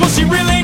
will she really